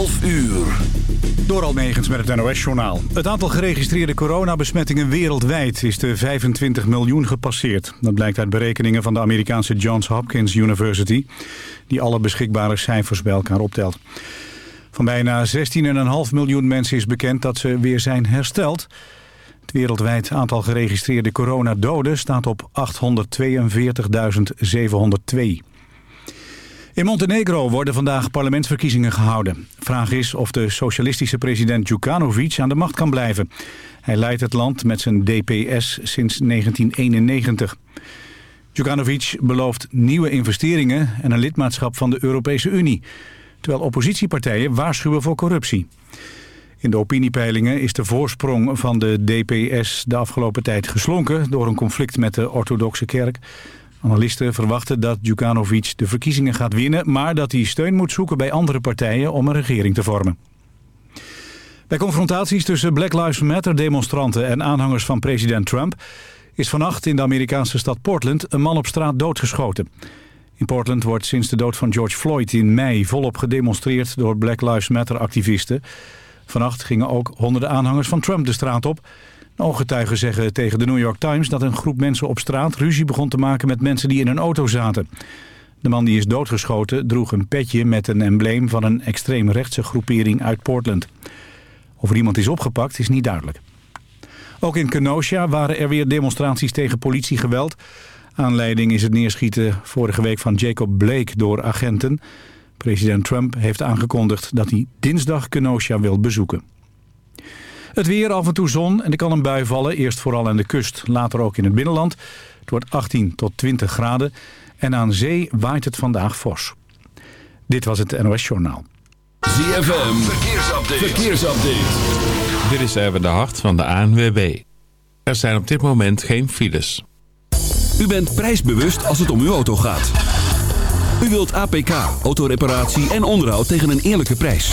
12 uur. Door Almegens met het NOS-journaal. Het aantal geregistreerde coronabesmettingen wereldwijd is de 25 miljoen gepasseerd. Dat blijkt uit berekeningen van de Amerikaanse Johns Hopkins University... die alle beschikbare cijfers bij elkaar optelt. Van bijna 16,5 miljoen mensen is bekend dat ze weer zijn hersteld. Het wereldwijd aantal geregistreerde coronadoden staat op 842.702. In Montenegro worden vandaag parlementsverkiezingen gehouden. Vraag is of de socialistische president Djukanovic aan de macht kan blijven. Hij leidt het land met zijn DPS sinds 1991. Djukanovic belooft nieuwe investeringen en een lidmaatschap van de Europese Unie. Terwijl oppositiepartijen waarschuwen voor corruptie. In de opiniepeilingen is de voorsprong van de DPS de afgelopen tijd geslonken... door een conflict met de orthodoxe kerk. Analisten verwachten dat Djukanovic de verkiezingen gaat winnen... maar dat hij steun moet zoeken bij andere partijen om een regering te vormen. Bij confrontaties tussen Black Lives Matter-demonstranten en aanhangers van president Trump... is vannacht in de Amerikaanse stad Portland een man op straat doodgeschoten. In Portland wordt sinds de dood van George Floyd in mei volop gedemonstreerd door Black Lives Matter-activisten. Vannacht gingen ook honderden aanhangers van Trump de straat op... Ooggetuigen zeggen tegen de New York Times dat een groep mensen op straat ruzie begon te maken met mensen die in een auto zaten. De man die is doodgeschoten droeg een petje met een embleem van een extreemrechtse groepering uit Portland. Of er iemand is opgepakt is niet duidelijk. Ook in Kenosha waren er weer demonstraties tegen politiegeweld. Aanleiding is het neerschieten vorige week van Jacob Blake door agenten. President Trump heeft aangekondigd dat hij dinsdag Kenosha wil bezoeken. Het weer, af en toe zon en er kan een bui vallen. Eerst vooral aan de kust, later ook in het binnenland. Het wordt 18 tot 20 graden. En aan zee waait het vandaag fors. Dit was het NOS Journaal. ZFM, verkeersupdate. verkeersupdate. Dit is even de hart van de ANWB. Er zijn op dit moment geen files. U bent prijsbewust als het om uw auto gaat. U wilt APK, autoreparatie en onderhoud tegen een eerlijke prijs.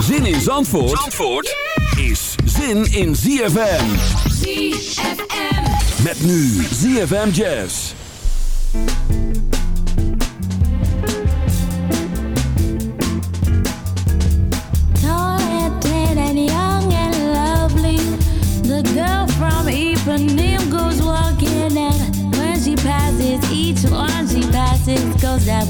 Zin in Zandvoort, Zandvoort is zin in ZFM. ZFM. Met nu ZFM Jazz. Tall and young and lovely. The girl from Ipanema goes walking, and when she passes, each one she passes goes that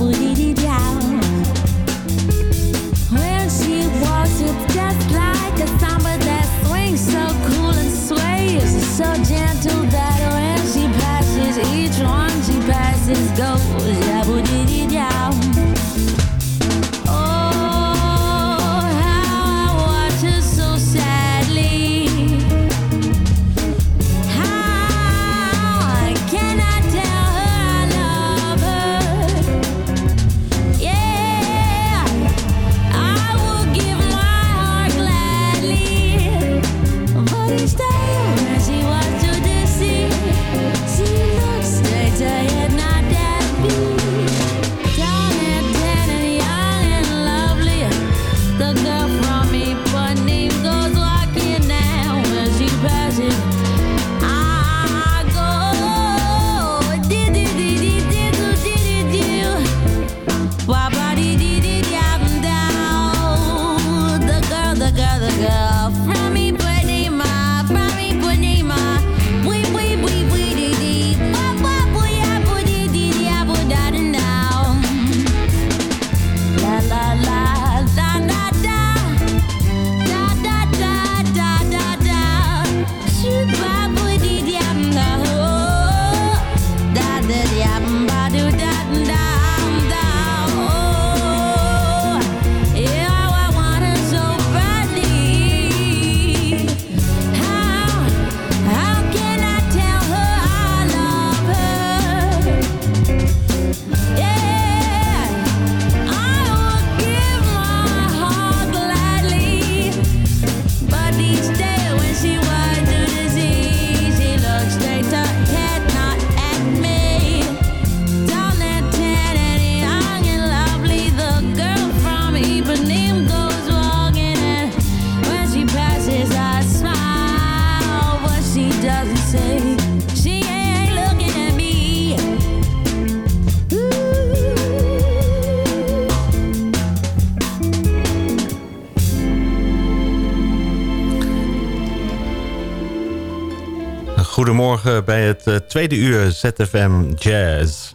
Bij het uh, tweede uur ZFM Jazz.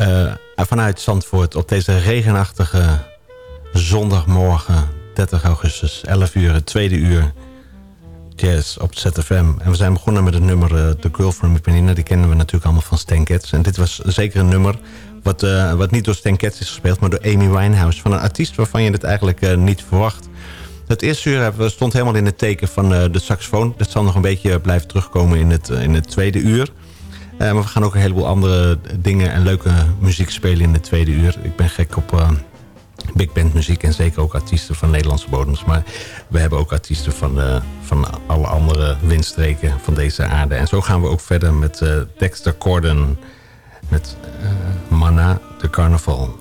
Uh, vanuit Zandvoort op deze regenachtige zondagmorgen 30 augustus, 11 uur, het tweede uur Jazz op ZFM. En we zijn begonnen met het nummer uh, The Girl from Ipanema. Die kennen we natuurlijk allemaal van Stan Getz. En dit was zeker een nummer wat, wat niet door Stan Getz is gespeeld... maar door Amy Winehouse. Van een artiest waarvan je het eigenlijk niet verwacht. Het eerste uur stond helemaal in het teken van uh, de saxofoon. Dat zal nog een beetje blijven terugkomen in het, in het tweede uur. Uh, maar we gaan ook een heleboel andere dingen en leuke muziek spelen in het tweede uur. Ik ben gek op uh, big band muziek en zeker ook artiesten van Nederlandse bodems. Maar we hebben ook artiesten van, van alle andere windstreken van deze aarde. En zo gaan we ook verder met Dexter Corden met Mana, de carnaval.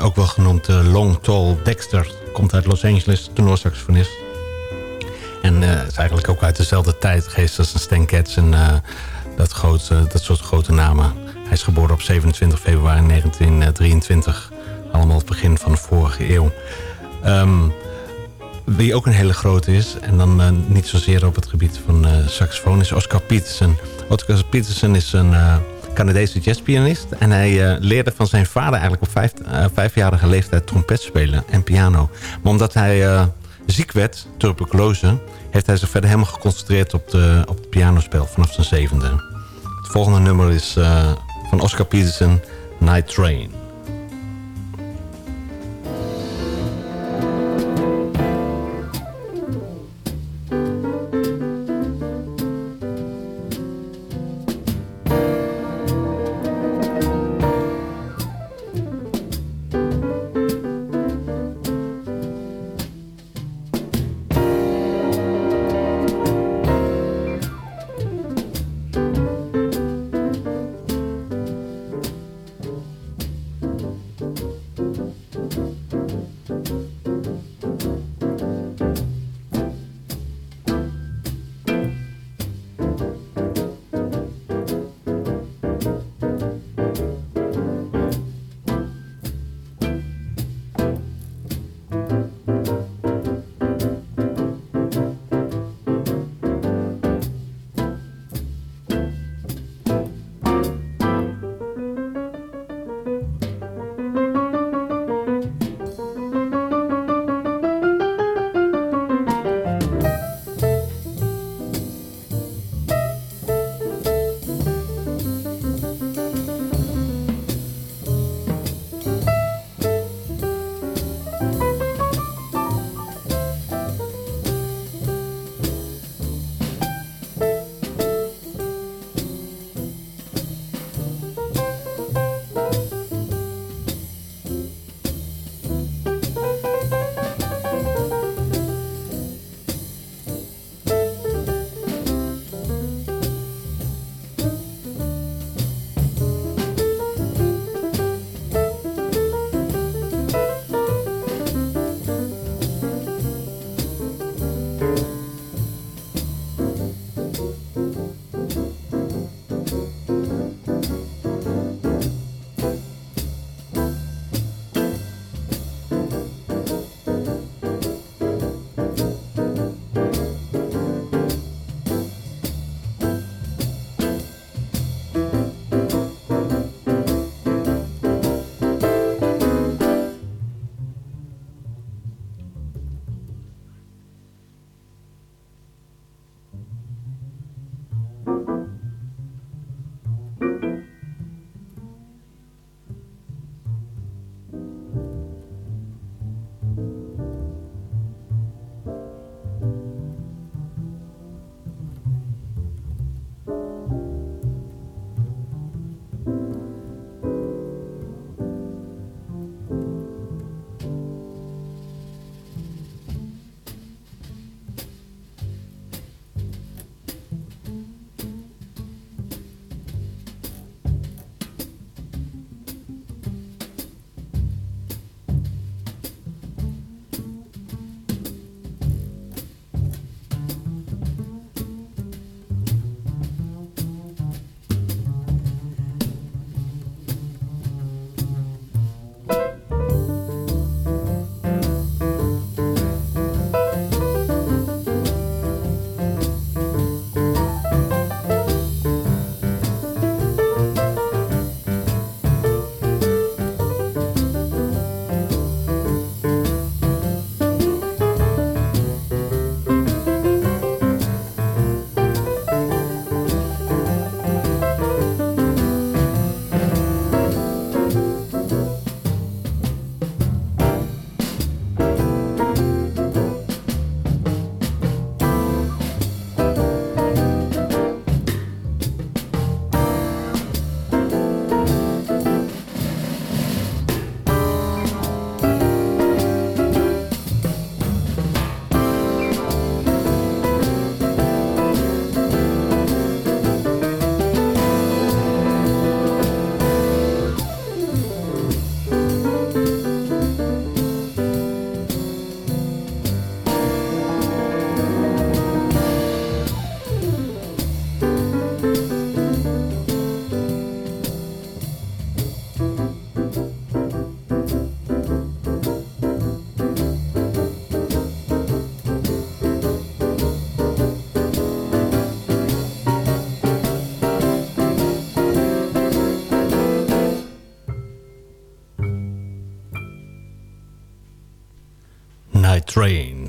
Ook wel genoemd uh, Long Tall Dexter... komt uit Los Angeles, tenorsaxofonist. En uh, is eigenlijk ook uit dezelfde tijd geest als een Stan en uh, dat, grote, dat soort grote namen. Hij is geboren op 27 februari 1923. Allemaal het begin van de vorige eeuw. Um, wie ook een hele grote is, en dan niet zozeer op het gebied van uh, saxofoon, is Oscar Peterson. Oscar Peterson is een Canadese jazzpianist. En hij leerde van zijn vader eigenlijk op vijf, vijfjarige leeftijd trompet spelen en piano. Maar omdat hij ziek werd, tuberculose, heeft hij zich verder helemaal geconcentreerd op, de, op het pianospel vanaf zijn zevende. Het volgende nummer is van Oscar Peterson, Night Train.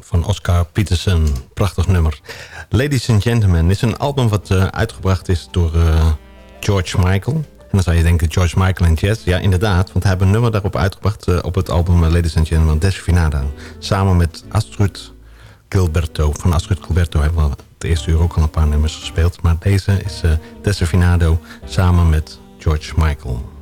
Van Oscar Peterson. Prachtig nummer. Ladies and Gentlemen is een album wat uh, uitgebracht is door uh, George Michael. En dan zou je denken George Michael en jazz. Ja, inderdaad, want hij heeft een nummer daarop uitgebracht... Uh, op het album Ladies and Gentlemen, Desfinado. Samen met Astrid Gilberto. Van Astrid Gilberto hebben we het eerste uur ook al een paar nummers gespeeld. Maar deze is Desfinado samen met George Michael.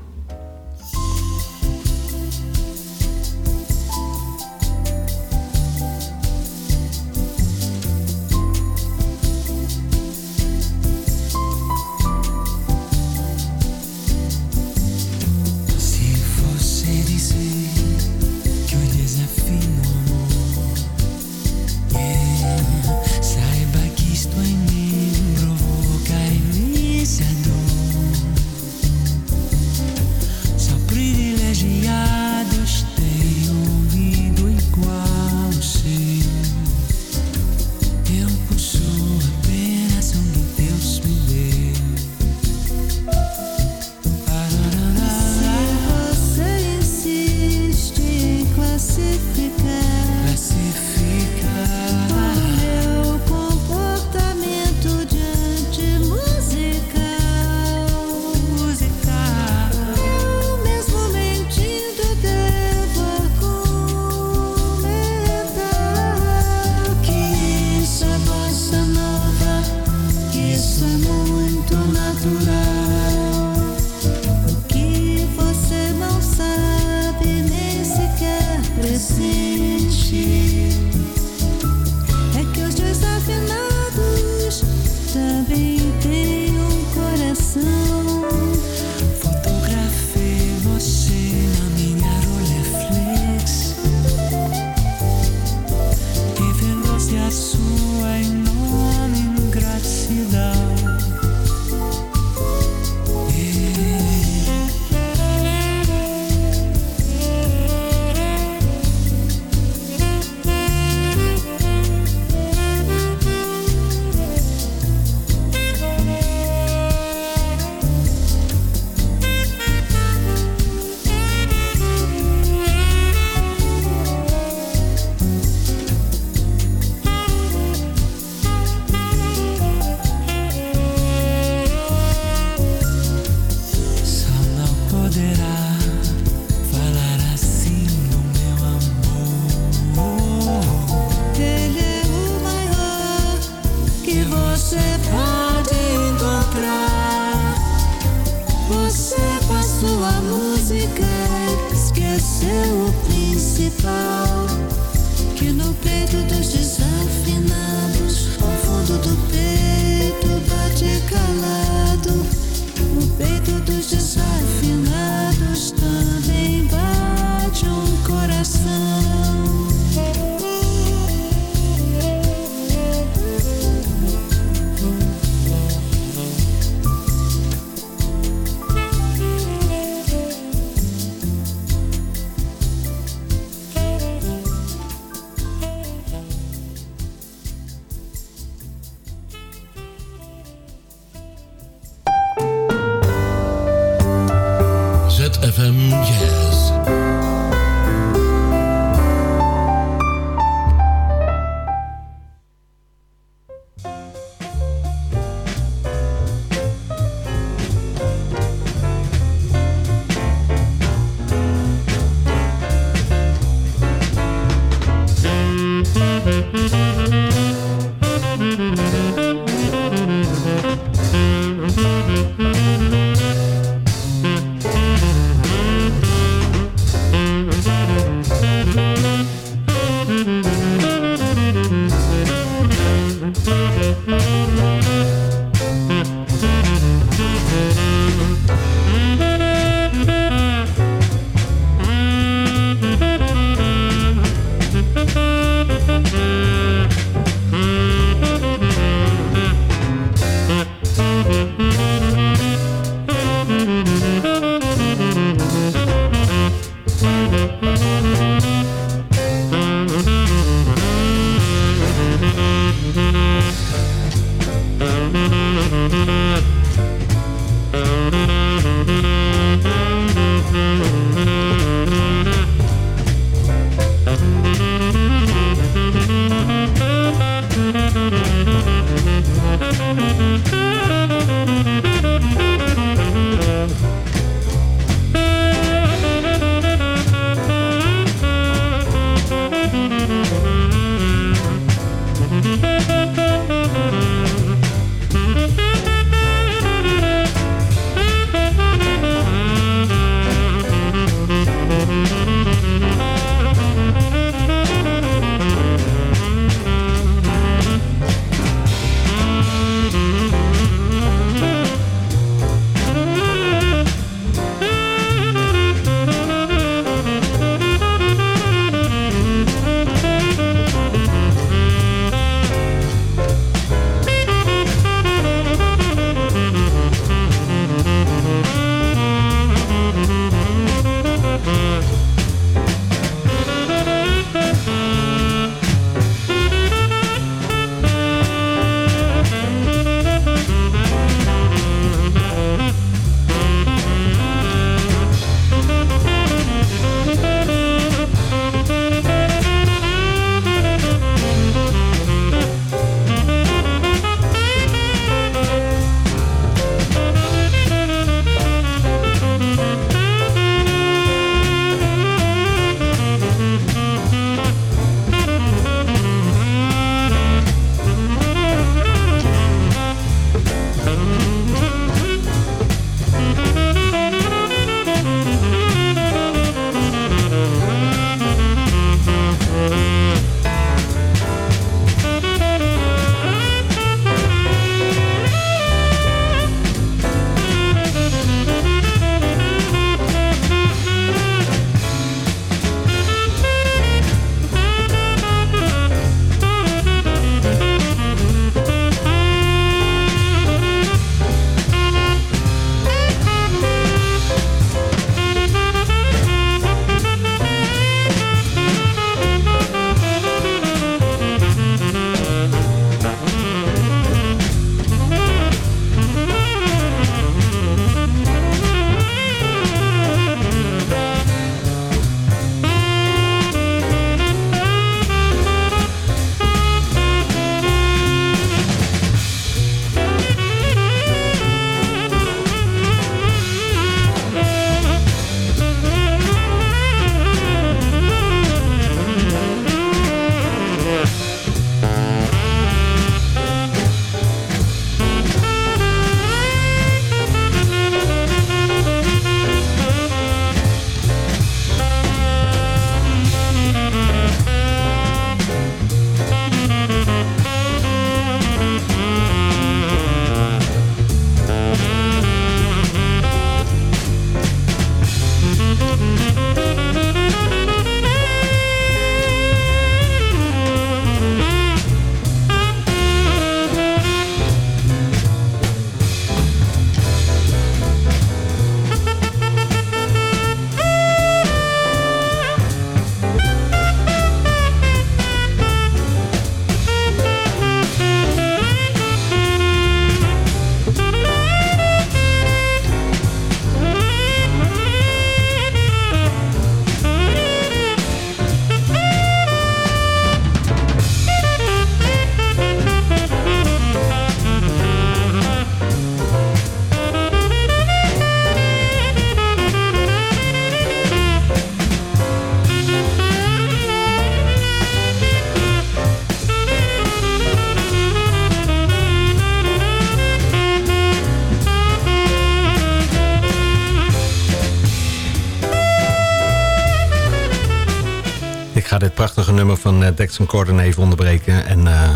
Ga dit prachtige nummer van uh, Dexter Gordon even onderbreken. En uh,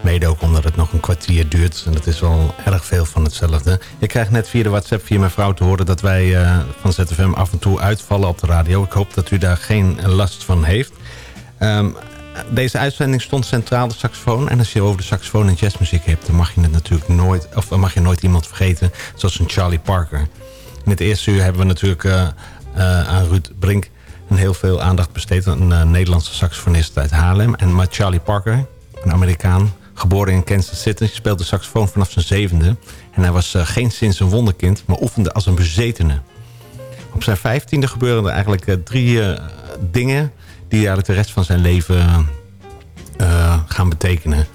mede ook omdat het nog een kwartier duurt. En dat is wel erg veel van hetzelfde. Ik krijg net via de WhatsApp via mijn vrouw te horen... dat wij uh, van ZFM af en toe uitvallen op de radio. Ik hoop dat u daar geen last van heeft. Um, deze uitzending stond centraal de saxofoon. En als je over de saxofoon en jazzmuziek hebt... dan mag je het natuurlijk nooit, of mag je nooit iemand vergeten... zoals een Charlie Parker. In het eerste uur hebben we natuurlijk aan Ruud Brink en heel veel aandacht besteed aan een uh, Nederlandse saxofonist uit Haarlem. En maar Charlie Parker, een Amerikaan, geboren in Kansas City, speelde saxofoon vanaf zijn zevende. En hij was uh, geen sinds een wonderkind, maar oefende als een bezetene. Op zijn vijftiende gebeurden er eigenlijk uh, drie dingen die eigenlijk de rest van zijn leven gaan betekenen.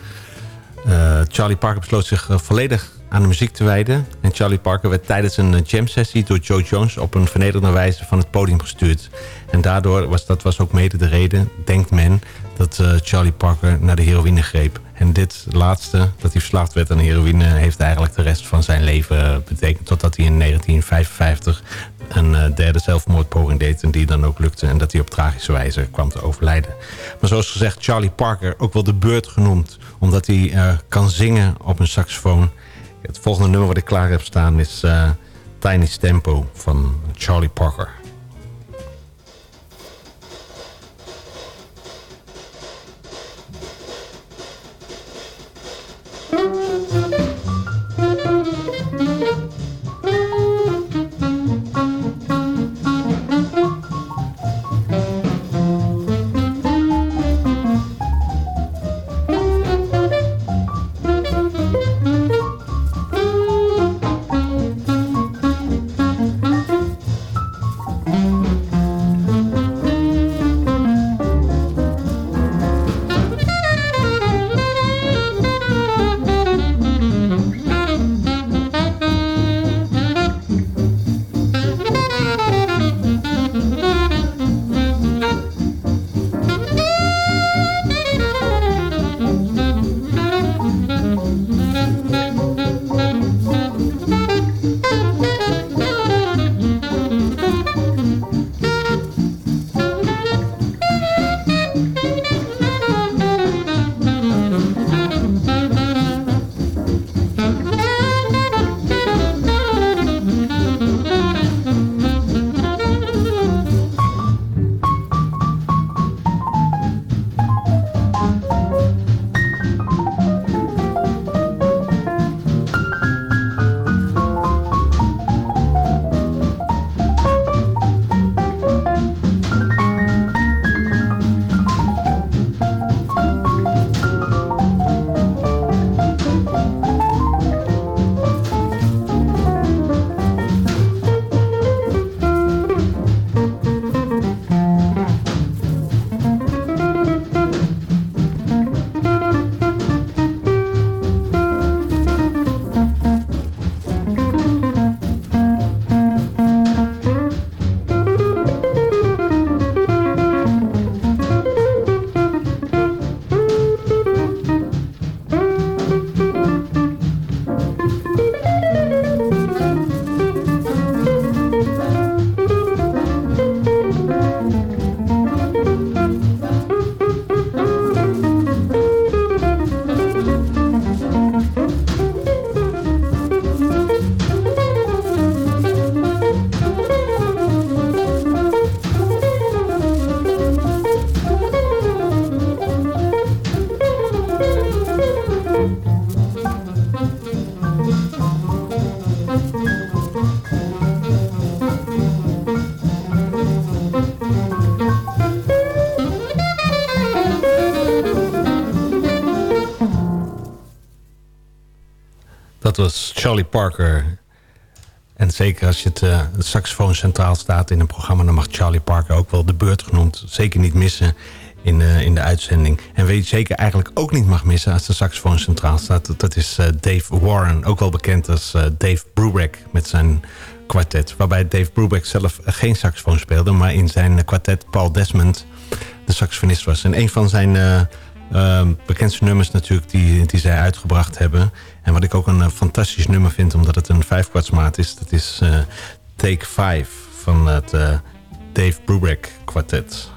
Charlie Parker besloot zich volledig aan de muziek te wijden. En Charlie Parker werd tijdens een jam sessie door Joe Jones op een vernederende wijze van het podium gestuurd. En daardoor was dat was ook mede de reden, denkt men, dat uh, Charlie Parker naar de heroïne greep. En dit laatste, dat hij verslaafd werd aan heroïne... heeft eigenlijk de rest van zijn leven betekend... totdat hij in 1955 een uh, derde zelfmoordpoging deed... en die dan ook lukte en dat hij op tragische wijze kwam te overlijden. Maar zoals gezegd, Charlie Parker, ook wel de beurt genoemd... omdat hij kan zingen op een saxofoon. Het volgende nummer wat ik klaar heb staan is Tiny Tempo van Charlie Parker. Parker. En zeker als je het, uh, het saxofoon centraal staat in een programma... dan mag Charlie Parker ook wel de beurt genoemd. Zeker niet missen in, uh, in de uitzending. En weet je zeker eigenlijk ook niet mag missen als de saxofoon centraal staat. Dat is uh, Dave Warren, ook wel bekend als Dave Brubeck met zijn kwartet. Waarbij Dave Brubeck zelf geen saxofoon speelde... maar in zijn kwartet Paul Desmond de saxofonist was. En een van zijn uh, bekendste nummers natuurlijk die, die zij uitgebracht hebben. En wat ik ook een uh, fantastisch nummer vind, omdat het een vijfkwartsmaat is... dat is uh, Take 5 van het Dave Brubeck kwartet.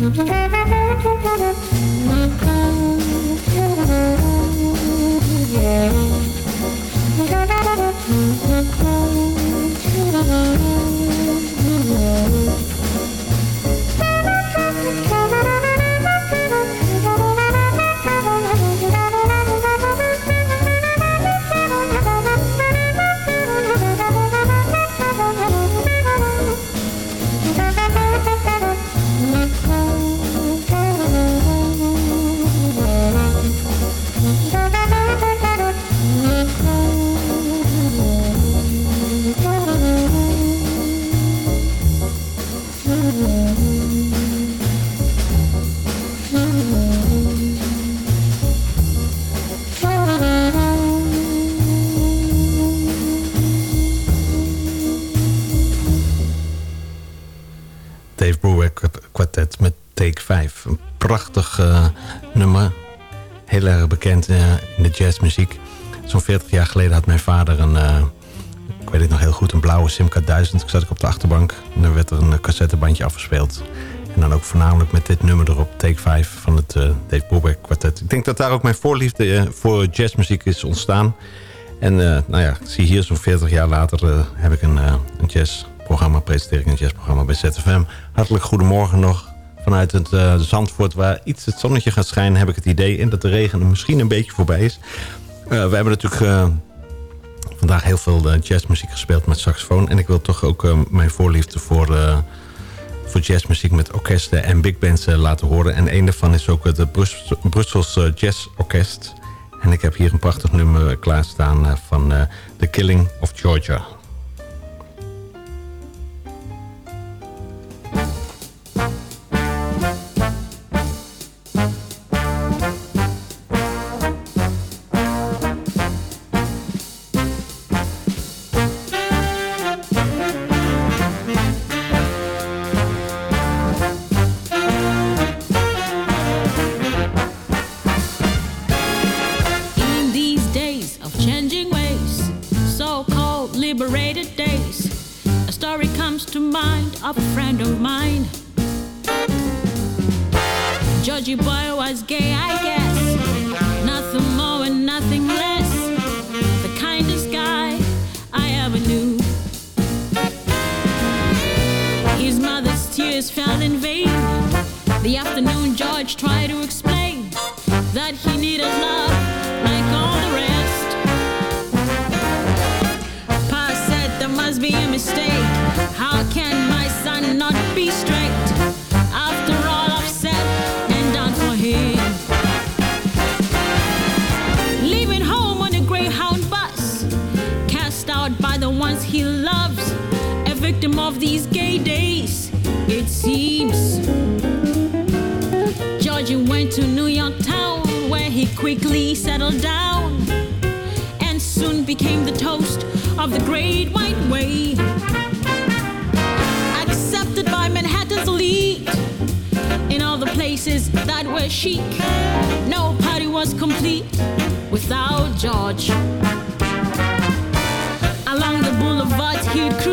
Yeah. Eh, in de jazzmuziek. Zo'n 40 jaar geleden had mijn vader een... eh, ik weet het nog heel goed, een blauwe Simca 1000. Ik zat ik op de achterbank en er werd er een cassettebandje afgespeeld. En dan ook voornamelijk met dit nummer erop, Take 5 van het eh, Dave Brubeck kwartet. Ik denk dat daar ook mijn voorliefde voor jazzmuziek is ontstaan. En nou ja, ik zie hier zo'n 40 jaar later heb ik een, een jazzprogramma, presenteer ik een jazzprogramma bij ZFM. Hartelijk goedemorgen nog. Vanuit het eh, Zandvoort waar iets het zonnetje gaat schijnen heb ik het idee. En dat de regen misschien een beetje voorbij is. Eh, we hebben natuurlijk eh, vandaag heel veel jazzmuziek gespeeld met saxofoon. En ik wil toch ook mijn voorliefde voor, voor jazzmuziek met orkesten en big bands laten horen. En een daarvan is ook het Brus Brussels eh, Jazz Orkest. En ik heb hier een prachtig nummer klaarstaan eh, van The Killing of Georgia.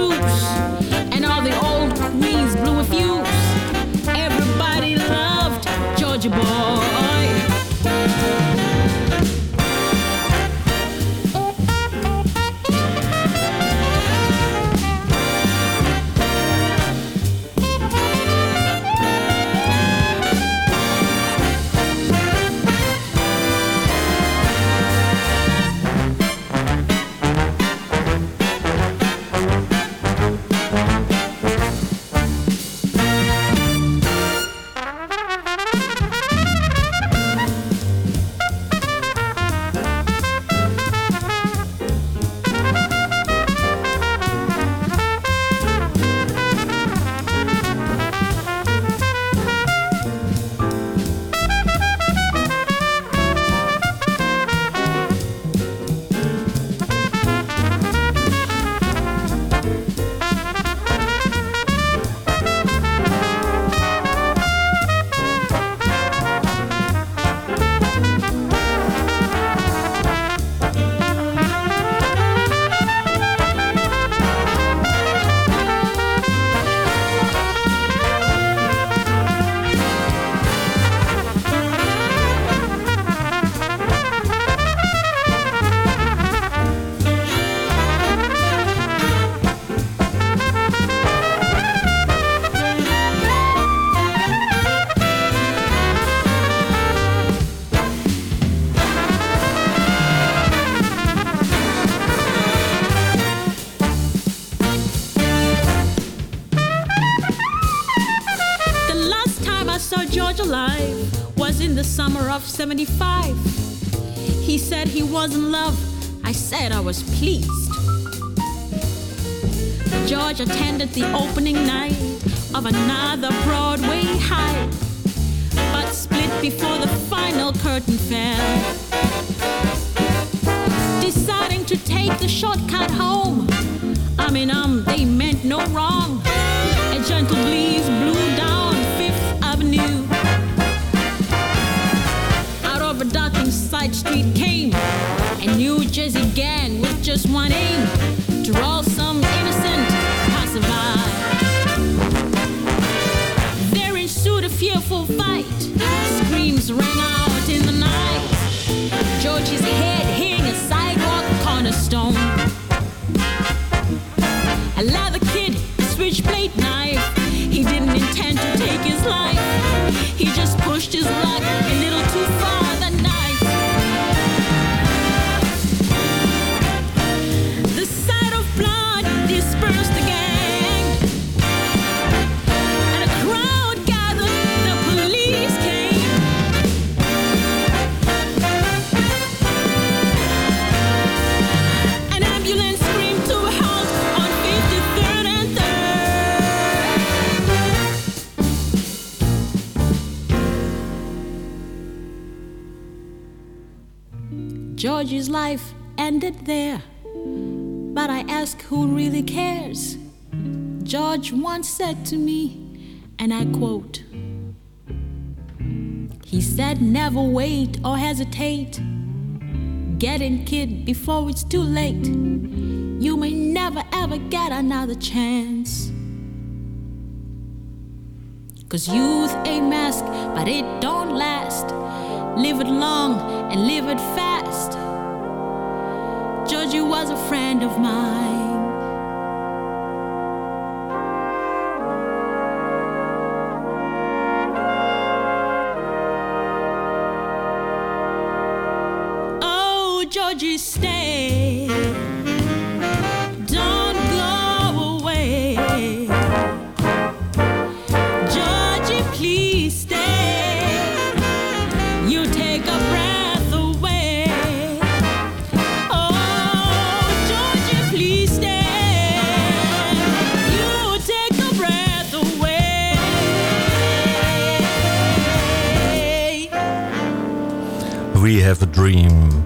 Oops. 75. He said he was in love. I said I was pleased. George attended the opening night of another Broadway high, but split before the final curtain fell. Deciding to take the shortcut home. I mean, um, they meant no wrong. A gentle breeze blew Street came, and New Jersey gang with just one aim to roll some innocent passerby. There ensued a fearful fight. Screams rang out in the night. George's head hing a sidewalk cornerstone. A leather kid, switchblade knife. He didn't intend to take his life. He just pushed his luck ended there. But I ask who really cares? George once said to me, and I quote He said, Never wait or hesitate. Get in, kid, before it's too late. You may never ever get another chance. Cause youth ain't mask, but it don't last. Live it long and live it fast. Was a friend of mine. Oh, Georgie, stay. Have a Dream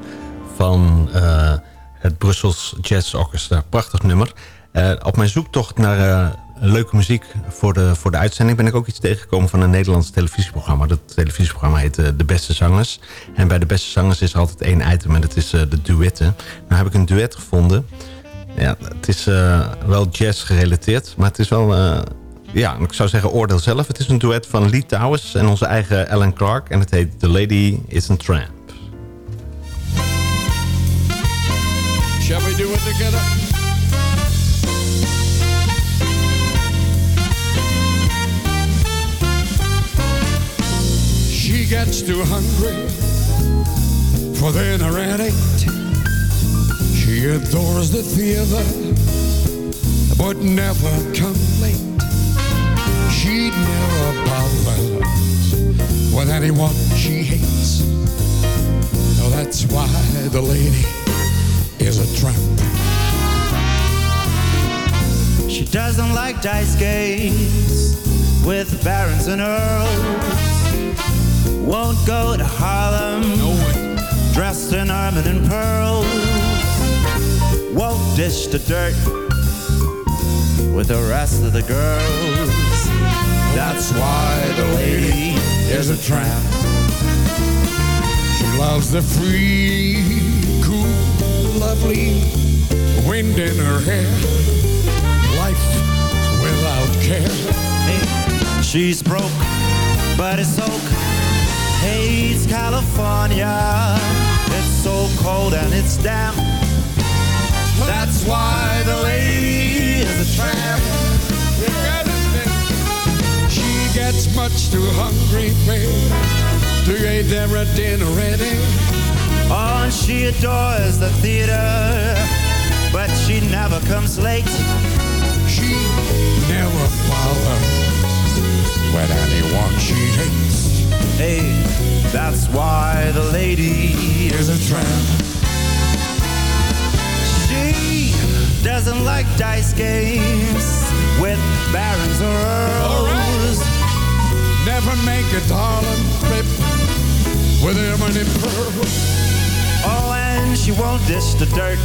van eh, het Brussels Jazz Orchestra. Prachtig nummer. Eh, op mijn zoektocht naar eh, leuke muziek voor de, voor de uitzending... ben ik ook iets tegengekomen van een Nederlands televisieprogramma. Dat televisieprogramma heet De Beste Zangers. En bij De Beste Zangers is altijd één item en dat is de duetten. Nou heb ik een duet gevonden. Ja, het is wel jazz gerelateerd, maar het is wel... ja, ik zou zeggen oordeel zelf. Het is een duet van Lee Towers en onze eigen Alan Clark. En het heet The Lady is a Tramp. Shall we do it together? She gets too hungry for dinner at eight. She adores the theater, but never come late. She never bothers with anyone she hates. So that's why the lady is a tramp. She doesn't like dice games with barons and earls. Won't go to Harlem dressed in ermine and pearls. Won't dish the dirt with the rest of the girls. That's why the lady is a tramp. She loves the free, wind in her hair. Life without care. She's broke, but it's oak. Hates California. It's so cold and it's damp. That's why the lady is a tramp. You got it, She gets much too hungry, babe, to eat there at dinner ready. Oh, and she adores the theater, but she never comes late. She never bothers when anyone she hates. Hey, that's why the lady Is a tramp. She doesn't like dice games with barons or earls. Never make a darling trip with him and pearl. Oh, and she won't dish the dirt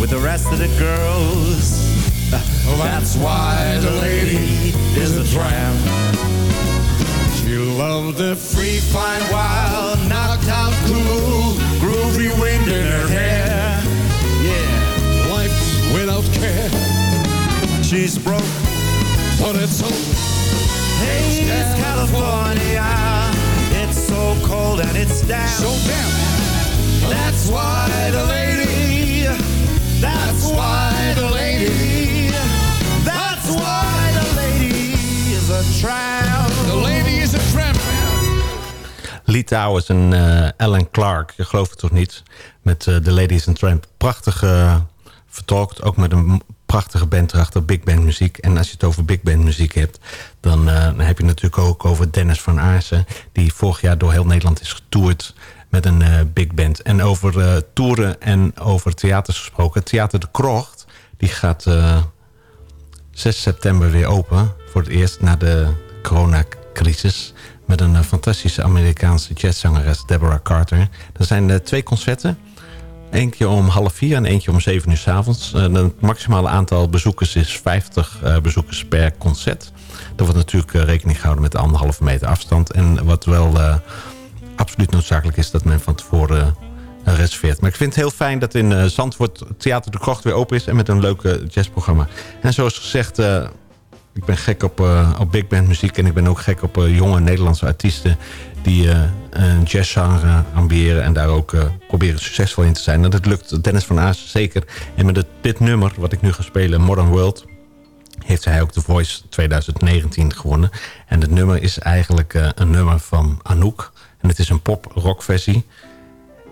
with the rest of the girls. Oh, That's why the lady is a tramp. She loved the free, fine, wild, knocked out, cool, groovy wind in her hair. Yeah, life without care. She's broke, but it's over. Hey, it's California. It's so cold and it's damp. So damn. That's why the lady. That's why the lady. That's why the lady is a tramp. The lady is a tramp. Lee Towers en eh, Alan Clark, je gelooft het toch niet? Met eh, The Ladies and Tramp. Prachtig eh, vertolkt, ook met een prachtige band erachter, big band muziek. En als je het over big band muziek hebt, dan, eh, dan heb je natuurlijk ook over Dennis van Aarsen... die vorig jaar door heel Nederland is getoerd met een eh, big band. En over eh, toeren en over theaters gesproken. Theater de Krocht, die gaat eh, 6 september weer open. Voor het eerst na de coronacrisis. Met een eh, fantastische Amerikaanse jazzzangeres Deborah Carter. Er zijn eh, twee concerten. Keer om half vier en eentje om zeven uur s avonds. Eh, het maximale aantal bezoekers is 50 eh, bezoekers per concert. Er wordt natuurlijk eh, rekening gehouden met de anderhalve meter afstand. En wat wel eh, absoluut noodzakelijk is dat men van tevoren eh, reserveert. Maar ik vind het heel fijn dat in eh, Zandvoort Theater de Krocht weer open is. En met een leuke jazzprogramma. En zoals gezegd, eh, ik ben gek op, op big band muziek. En ik ben ook gek op jonge Nederlandse artiesten die een jazzgenre ambiëren. En daar ook proberen succesvol in te zijn. En dat lukt Dennis van Aas zeker. En met het, dit nummer wat ik nu ga spelen, Modern World heeft hij ook The Voice 2019 gewonnen. En het nummer is eigenlijk een nummer van Anouk. En het is een pop-rock versie.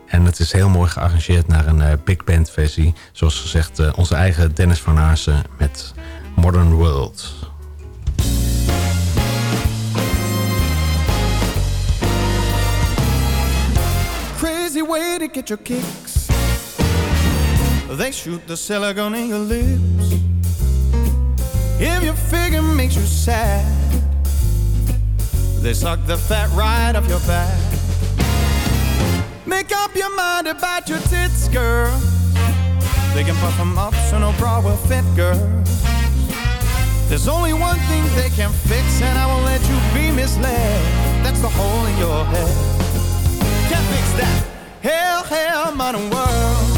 En het is heel mooi gearrangeerd naar een eh, big band versie. Zoals gezegd, eh, onze eigen Dennis van Aarsen met Modern World. Crazy way to get your kicks. They shoot the silicone in your lips. If your figure makes you sad, they suck the fat right off your back. Make up your mind about your tits, girl. They can puff them up so no bra will fit, girl. There's only one thing they can fix, and I won't let you be misled. That's the hole in your head. Can't fix that. Hell, hell, modern world.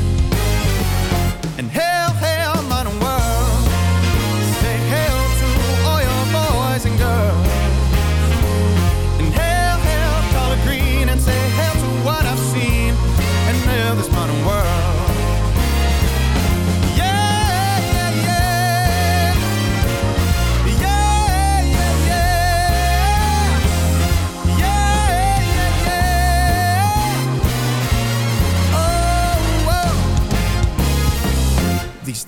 And hell,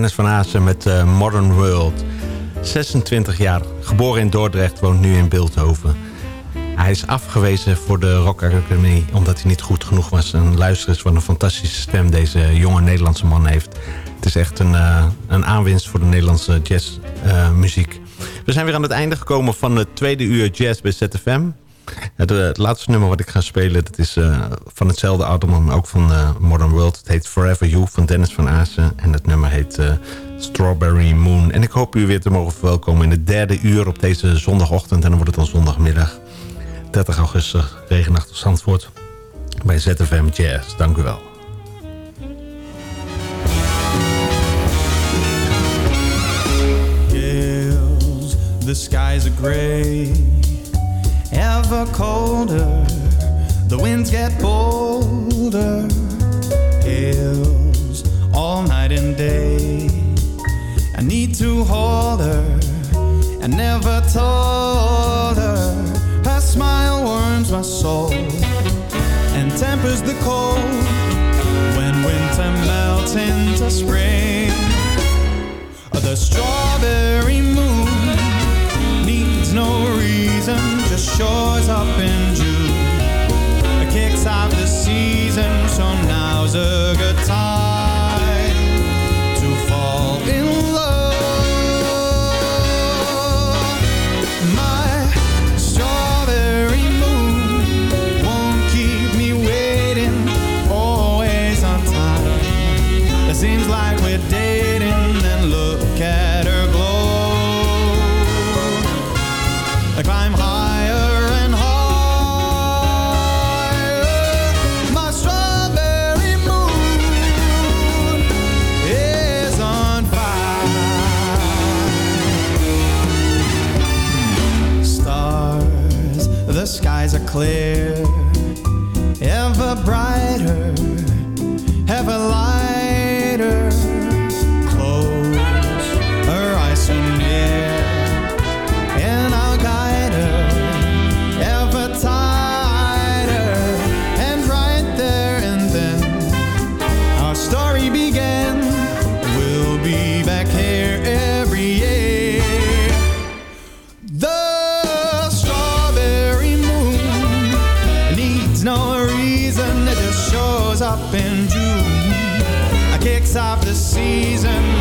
Dennis van Aassen met eh, Modern World. 26 jaar, geboren in Dordrecht, woont nu in Beeldhoven. Hij is afgewezen voor de Rock Academy omdat hij niet goed genoeg was. En luister eens wat een fantastische stem deze jonge Nederlandse man heeft. Het is echt een, eh, een aanwinst voor de Nederlandse jazzmuziek. We zijn weer aan het einde gekomen van het tweede uur jazz bij ZFM. Het, eh, het laatste nummer wat ik ga spelen, dat is eh, van hetzelfde album, maar ook van eh, Modern World. Het heet Forever You van Dennis van Aassen. En het nummer heet Strawberry Moon. En ik hoop u weer te mogen verwelkomen in het derde uur op deze zondagochtend. En dan wordt het dan zondagmiddag, 30 augustus, regenachtig Zandvoort. Bij ZFM Jazz. Dank u wel. The gray, ever colder. The winds get bolder. Hills all night and day. I need to hold her. I never told her. Her smile warms my soul and tempers the cold when winter melts into spring. The strawberry moon needs no reason, just shows up in June. It kicks off the season, so now's a good time clear, I kicks off the season,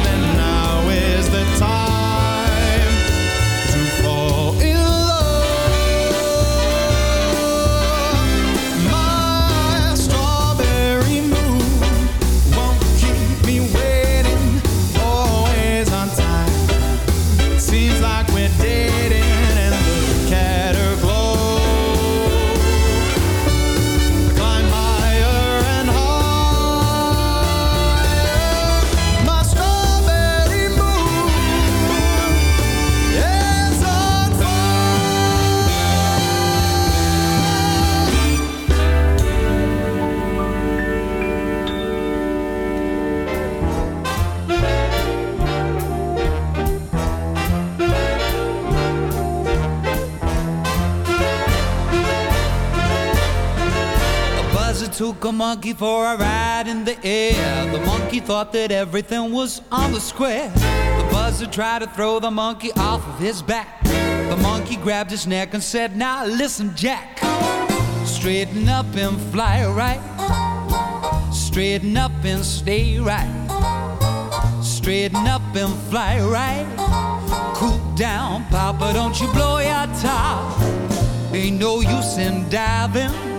monkey for a ride in the air. The monkey thought that everything was on the square. The buzzer tried to throw the monkey off of his back. The monkey grabbed his neck and said, Now listen, Jack. Straighten up and fly right. Straighten up and stay right. Straighten up and fly right. Cool down, Papa, don't you blow your top. Ain't no use in diving.